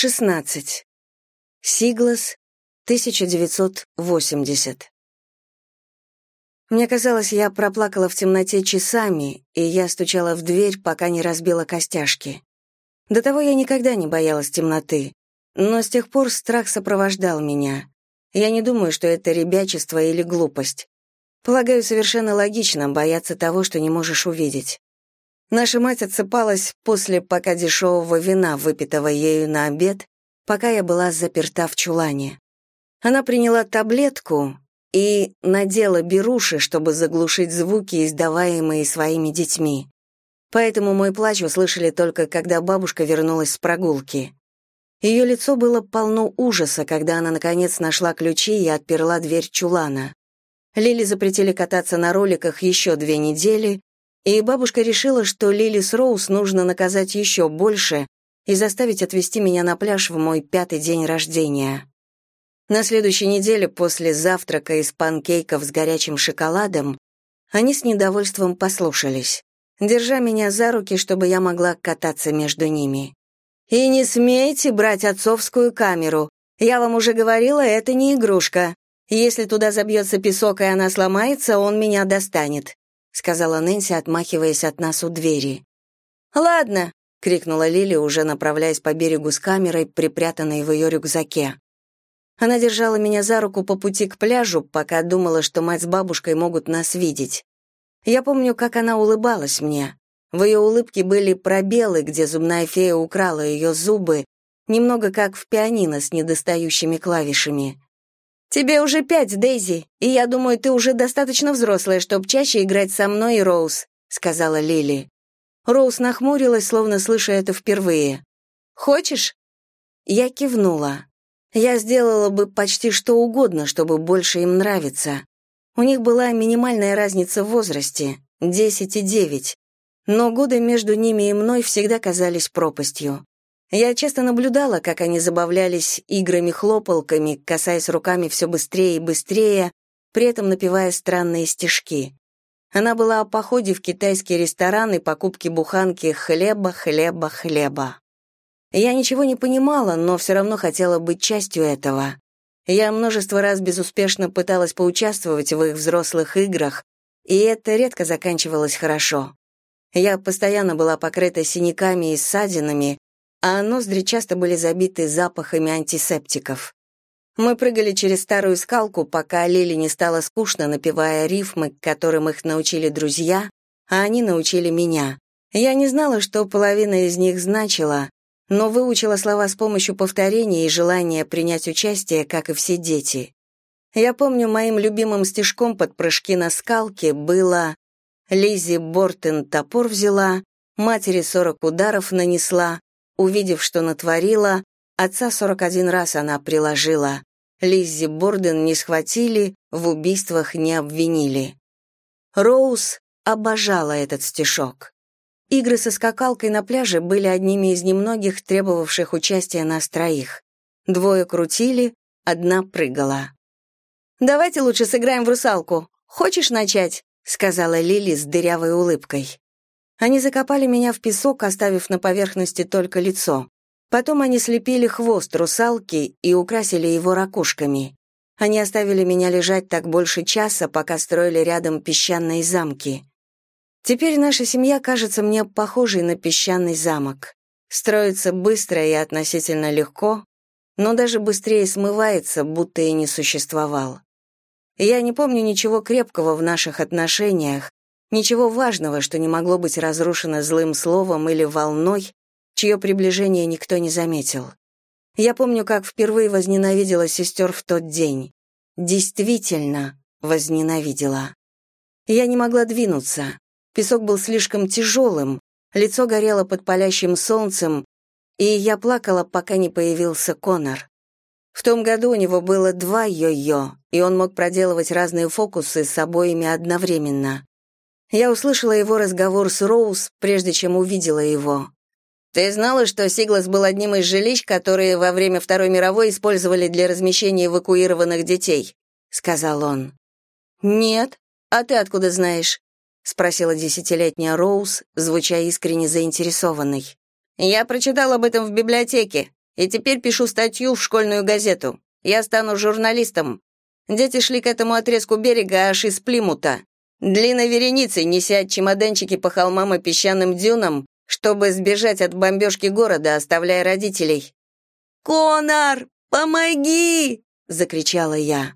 16. Сиглас, 1980. Мне казалось, я проплакала в темноте часами, и я стучала в дверь, пока не разбила костяшки. До того я никогда не боялась темноты, но с тех пор страх сопровождал меня. Я не думаю, что это ребячество или глупость. Полагаю, совершенно логично бояться того, что не можешь увидеть. Наша мать отсыпалась после пока дешевого вина, выпитого ею на обед, пока я была заперта в чулане. Она приняла таблетку и надела беруши, чтобы заглушить звуки, издаваемые своими детьми. Поэтому мой плач услышали только, когда бабушка вернулась с прогулки. Ее лицо было полно ужаса, когда она, наконец, нашла ключи и отперла дверь чулана. Лили запретили кататься на роликах еще две недели, и бабушка решила, что Лилис Роуз нужно наказать еще больше и заставить отвезти меня на пляж в мой пятый день рождения. На следующей неделе после завтрака из панкейков с горячим шоколадом они с недовольством послушались, держа меня за руки, чтобы я могла кататься между ними. «И не смейте брать отцовскую камеру. Я вам уже говорила, это не игрушка. Если туда забьется песок и она сломается, он меня достанет сказала Нэнси, отмахиваясь от нас у двери. Ладно, крикнула Лили, уже направляясь по берегу с камерой, припрятанной в ее рюкзаке. Она держала меня за руку по пути к пляжу, пока думала, что мать с бабушкой могут нас видеть. Я помню, как она улыбалась мне. В ее улыбке были пробелы, где зубная фея украла ее зубы, немного как в пианино с недостающими клавишами. «Тебе уже пять, Дейзи, и я думаю, ты уже достаточно взрослая, чтобы чаще играть со мной и Роуз», — сказала Лили. Роуз нахмурилась, словно слыша это впервые. «Хочешь?» Я кивнула. Я сделала бы почти что угодно, чтобы больше им нравиться. У них была минимальная разница в возрасте — десять и девять, но годы между ними и мной всегда казались пропастью. Я часто наблюдала, как они забавлялись играми-хлопалками, касаясь руками все быстрее и быстрее, при этом напевая странные стишки. Она была о походе в китайский ресторан и покупке буханки хлеба, хлеба, хлеба. Я ничего не понимала, но все равно хотела быть частью этого. Я множество раз безуспешно пыталась поучаствовать в их взрослых играх, и это редко заканчивалось хорошо. Я постоянно была покрыта синяками и ссадинами, а ноздри часто были забиты запахами антисептиков. Мы прыгали через старую скалку, пока Лили не стало скучно, напевая рифмы, которым их научили друзья, а они научили меня. Я не знала, что половина из них значила, но выучила слова с помощью повторения и желания принять участие, как и все дети. Я помню, моим любимым стишком под прыжки на скалке было «Лизи Бортон топор взяла, матери сорок ударов нанесла, Увидев, что натворила, отца 41 раз она приложила. Лиззи Борден не схватили, в убийствах не обвинили. Роуз обожала этот стишок. Игры со скакалкой на пляже были одними из немногих, требовавших участия нас троих. Двое крутили, одна прыгала. «Давайте лучше сыграем в русалку. Хочешь начать?» — сказала Лили с дырявой улыбкой. Они закопали меня в песок, оставив на поверхности только лицо. Потом они слепили хвост русалки и украсили его ракушками. Они оставили меня лежать так больше часа, пока строили рядом песчаные замки. Теперь наша семья кажется мне похожей на песчаный замок. Строится быстро и относительно легко, но даже быстрее смывается, будто и не существовал. Я не помню ничего крепкого в наших отношениях, Ничего важного, что не могло быть разрушено злым словом или волной, чье приближение никто не заметил. Я помню, как впервые возненавидела сестер в тот день. Действительно возненавидела. Я не могла двинуться. Песок был слишком тяжелым, лицо горело под палящим солнцем, и я плакала, пока не появился Конор. В том году у него было два йо-йо, и он мог проделывать разные фокусы с обоими одновременно. Я услышала его разговор с Роуз, прежде чем увидела его. «Ты знала, что Сиглас был одним из жилищ, которые во время Второй мировой использовали для размещения эвакуированных детей?» — сказал он. «Нет. А ты откуда знаешь?» — спросила десятилетняя Роуз, звуча искренне заинтересованной. «Я прочитал об этом в библиотеке. и теперь пишу статью в школьную газету. Я стану журналистом. Дети шли к этому отрезку берега аж из Плимута. Длинной вереницей, неся чемоданчики по холмам и песчаным дюнам, чтобы сбежать от бомбежки города, оставляя родителей. «Конор, помоги!» — закричала я.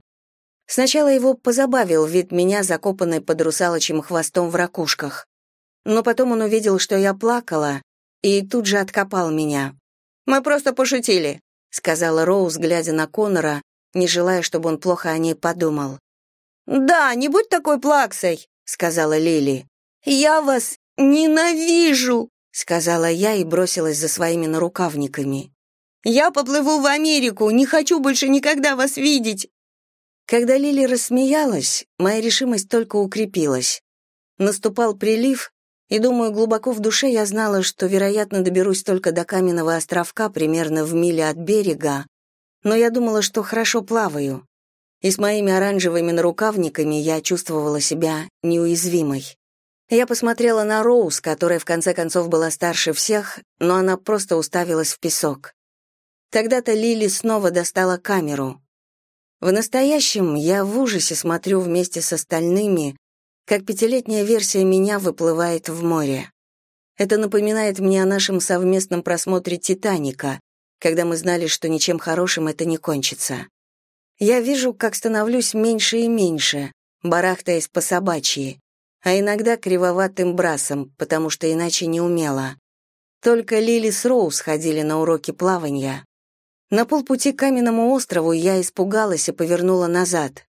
Сначала его позабавил вид меня, закопанной под русалочьим хвостом в ракушках. Но потом он увидел, что я плакала, и тут же откопал меня. «Мы просто пошутили», — сказала Роуз, глядя на Конора, не желая, чтобы он плохо о ней подумал. «Да, не будь такой плаксой», — сказала Лили. «Я вас ненавижу», — сказала я и бросилась за своими нарукавниками. «Я поплыву в Америку, не хочу больше никогда вас видеть». Когда Лили рассмеялась, моя решимость только укрепилась. Наступал прилив, и, думаю, глубоко в душе я знала, что, вероятно, доберусь только до каменного островка, примерно в миле от берега, но я думала, что хорошо плаваю. И с моими оранжевыми нарукавниками я чувствовала себя неуязвимой. Я посмотрела на Роуз, которая в конце концов была старше всех, но она просто уставилась в песок. Тогда-то Лили снова достала камеру. В настоящем я в ужасе смотрю вместе с остальными, как пятилетняя версия меня выплывает в море. Это напоминает мне о нашем совместном просмотре «Титаника», когда мы знали, что ничем хорошим это не кончится. Я вижу, как становлюсь меньше и меньше, барахтаясь по собачьи, а иногда кривоватым брасом, потому что иначе не умела. Только Лили с Роуз ходили на уроки плавания. На полпути к каменному острову я испугалась и повернула назад.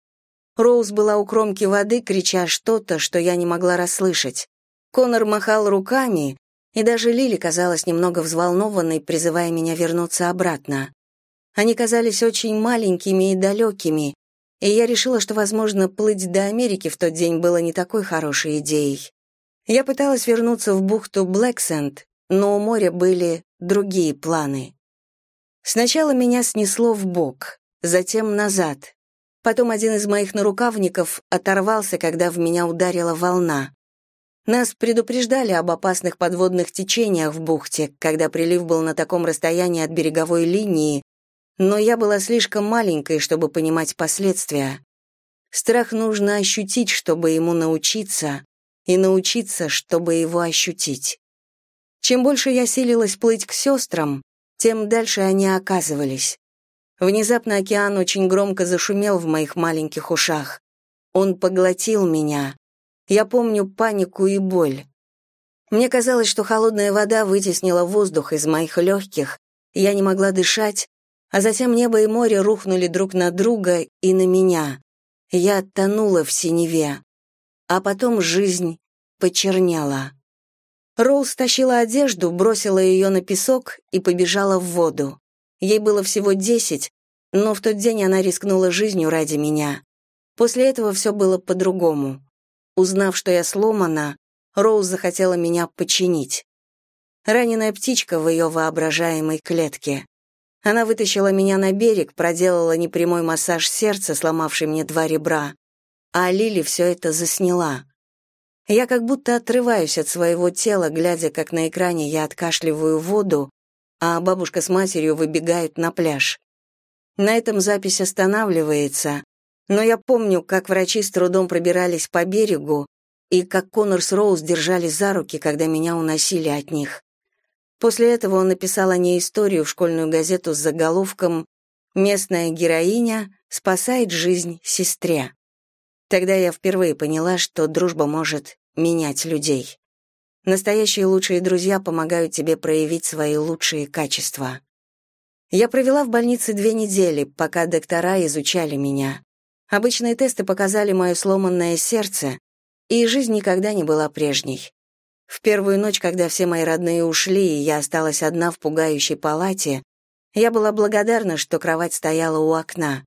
Роуз была у кромки воды, крича что-то, что я не могла расслышать. Конор махал руками, и даже Лили казалась немного взволнованной, призывая меня вернуться обратно. Они казались очень маленькими и далекими, и я решила, что, возможно, плыть до Америки в тот день было не такой хорошей идеей. Я пыталась вернуться в бухту Блэксенд, но у моря были другие планы. Сначала меня снесло в бок, затем назад, Потом один из моих нарукавников оторвался, когда в меня ударила волна. Нас предупреждали об опасных подводных течениях в бухте, когда прилив был на таком расстоянии от береговой линии, но я была слишком маленькой, чтобы понимать последствия. Страх нужно ощутить, чтобы ему научиться, и научиться, чтобы его ощутить. Чем больше я силилась плыть к сестрам, тем дальше они оказывались. Внезапно океан очень громко зашумел в моих маленьких ушах. Он поглотил меня. Я помню панику и боль. Мне казалось, что холодная вода вытеснила воздух из моих легких, я не могла дышать, а затем небо и море рухнули друг на друга и на меня. Я тонула в синеве. А потом жизнь почернела. Роуз тащила одежду, бросила ее на песок и побежала в воду. Ей было всего десять, но в тот день она рискнула жизнью ради меня. После этого все было по-другому. Узнав, что я сломана, Роуз захотела меня починить. Раненая птичка в ее воображаемой клетке. Она вытащила меня на берег, проделала непрямой массаж сердца, сломавший мне два ребра, а Лили все это засняла. Я как будто отрываюсь от своего тела, глядя, как на экране я откашливаю воду, а бабушка с матерью выбегают на пляж. На этом запись останавливается, но я помню, как врачи с трудом пробирались по берегу и как Коннор с Роуз держали за руки, когда меня уносили от них. После этого он написал о ней историю в школьную газету с заголовком «Местная героиня спасает жизнь сестре». Тогда я впервые поняла, что дружба может менять людей. Настоящие лучшие друзья помогают тебе проявить свои лучшие качества. Я провела в больнице две недели, пока доктора изучали меня. Обычные тесты показали мое сломанное сердце, и жизнь никогда не была прежней. В первую ночь, когда все мои родные ушли, и я осталась одна в пугающей палате, я была благодарна, что кровать стояла у окна.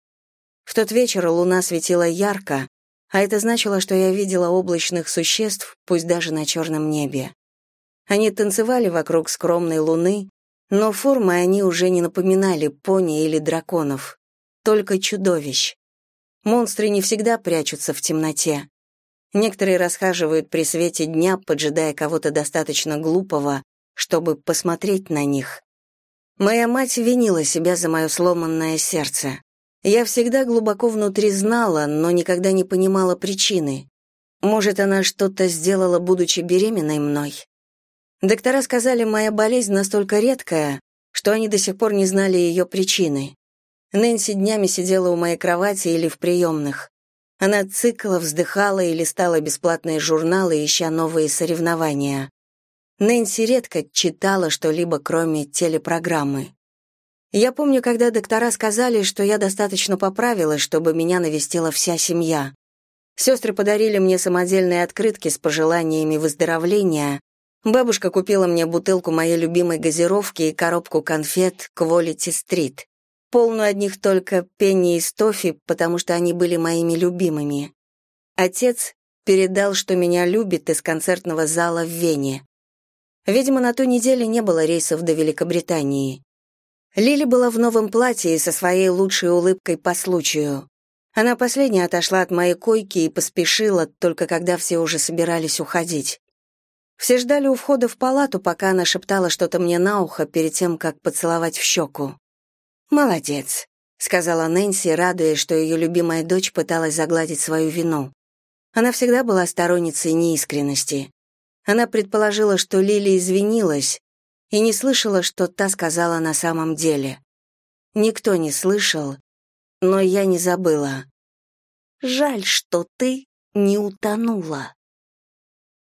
В тот вечер луна светила ярко, а это значило, что я видела облачных существ, пусть даже на черном небе. Они танцевали вокруг скромной луны, но формой они уже не напоминали пони или драконов, только чудовищ. Монстры не всегда прячутся в темноте. Некоторые расхаживают при свете дня, поджидая кого-то достаточно глупого, чтобы посмотреть на них. Моя мать винила себя за мое сломанное сердце. Я всегда глубоко внутри знала, но никогда не понимала причины. Может, она что-то сделала, будучи беременной мной? Доктора сказали, моя болезнь настолько редкая, что они до сих пор не знали ее причины. Нэнси днями сидела у моей кровати или в приемных. Она цикла, вздыхала и листала бесплатные журналы, ища новые соревнования. Нэнси редко читала что-либо, кроме телепрограммы. Я помню, когда доктора сказали, что я достаточно поправилась, чтобы меня навестила вся семья. Сестры подарили мне самодельные открытки с пожеланиями выздоровления. Бабушка купила мне бутылку моей любимой газировки и коробку конфет Quality Street полную одних только пенни и стофи, потому что они были моими любимыми. Отец передал, что меня любит из концертного зала в Вене. Видимо, на той неделе не было рейсов до Великобритании. Лили была в новом платье и со своей лучшей улыбкой по случаю. Она последняя отошла от моей койки и поспешила, только когда все уже собирались уходить. Все ждали у входа в палату, пока она шептала что-то мне на ухо перед тем, как поцеловать в щеку. «Молодец», — сказала Нэнси, радуясь, что ее любимая дочь пыталась загладить свою вину. Она всегда была сторонницей неискренности. Она предположила, что Лили извинилась, и не слышала, что та сказала на самом деле. Никто не слышал, но я не забыла. «Жаль, что ты не утонула».